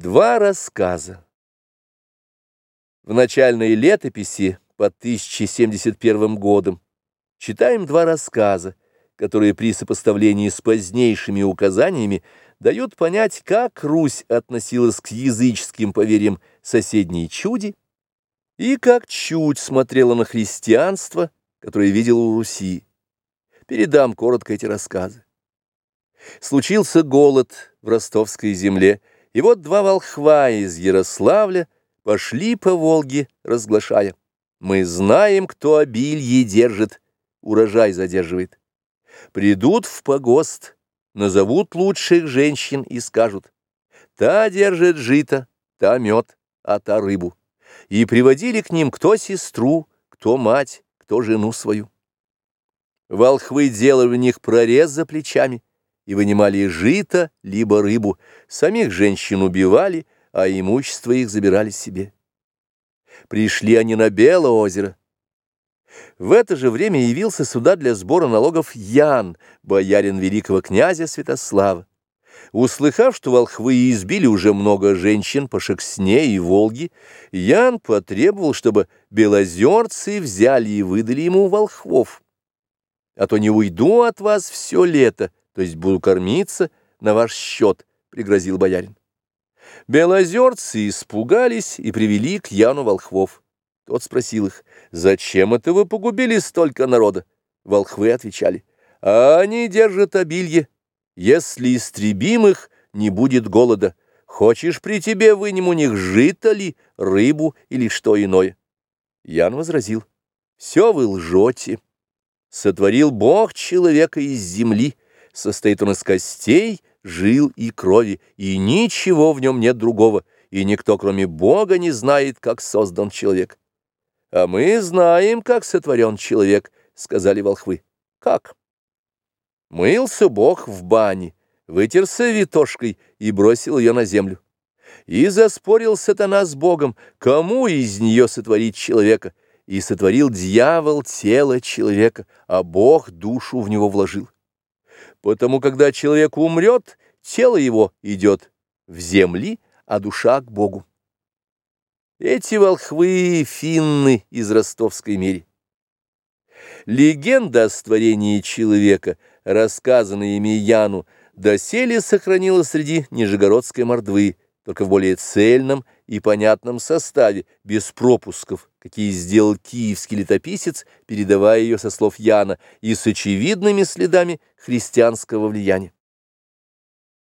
Два рассказа. В начальной летописи по 1071 годам читаем два рассказа, которые при сопоставлении с позднейшими указаниями дают понять, как Русь относилась к языческим поверьям соседней чуди и как чудь смотрела на христианство, которое видела у Руси. Передам коротко эти рассказы. Случился голод в ростовской земле, и вот два волхва из Ярославля пошли по Волге, разглашая. Мы знаем, кто обилье держит, урожай задерживает. Придут в погост, назовут лучших женщин и скажут, та держит жито, та мед, а та рыбу. И приводили к ним кто сестру, кто мать, кто жену свою. Волхвы делали в них прорез за плечами, и вынимали жито, либо рыбу, самих женщин убивали, а имущество их забирали себе. Пришли они на Белое озеро. В это же время явился сюда для сбора налогов Ян, боярин великого князя Святослава. Услыхав, что волхвы избили уже много женщин по Шексне и Волге, Ян потребовал, чтобы белозерцы взяли и выдали ему волхвов. А то не уйду от вас все лето, то есть буду кормиться на ваш счет, — пригрозил боярин. Белозерцы испугались и привели к Яну волхвов. Тот спросил их, зачем это вы погубили столько народа? Волхвы отвечали, а они держат обилье. Если истребим их, не будет голода. Хочешь при тебе вынем у них жито ли, рыбу или что иное? Ян возразил, все вы лжете. Сотворил Бог человека из земли, состоит он из костей, жил и крови, и ничего в нем нет другого, и никто, кроме Бога, не знает, как создан человек. А мы знаем, как сотворен человек, — сказали волхвы. Как? Мылся Бог в бане, вытерся витошкой и бросил ее на землю. И заспорил сатана с Богом, кому из нее сотворить человека, и сотворил дьявол тело человека, а Бог душу в него вложил. Потому, когда человек умрет, тело его идет в земли, а душа к Богу. Эти волхвы — финны из ростовской мири. Легенда о створении человека, рассказанная ими Яну, доселе сохранилась среди Нижегородской мордвы, только в более цельном и понятном составе, без пропусков, какие сделал киевский летописец, передавая ее со слов Яна, и с очевидными следами христианского влияния.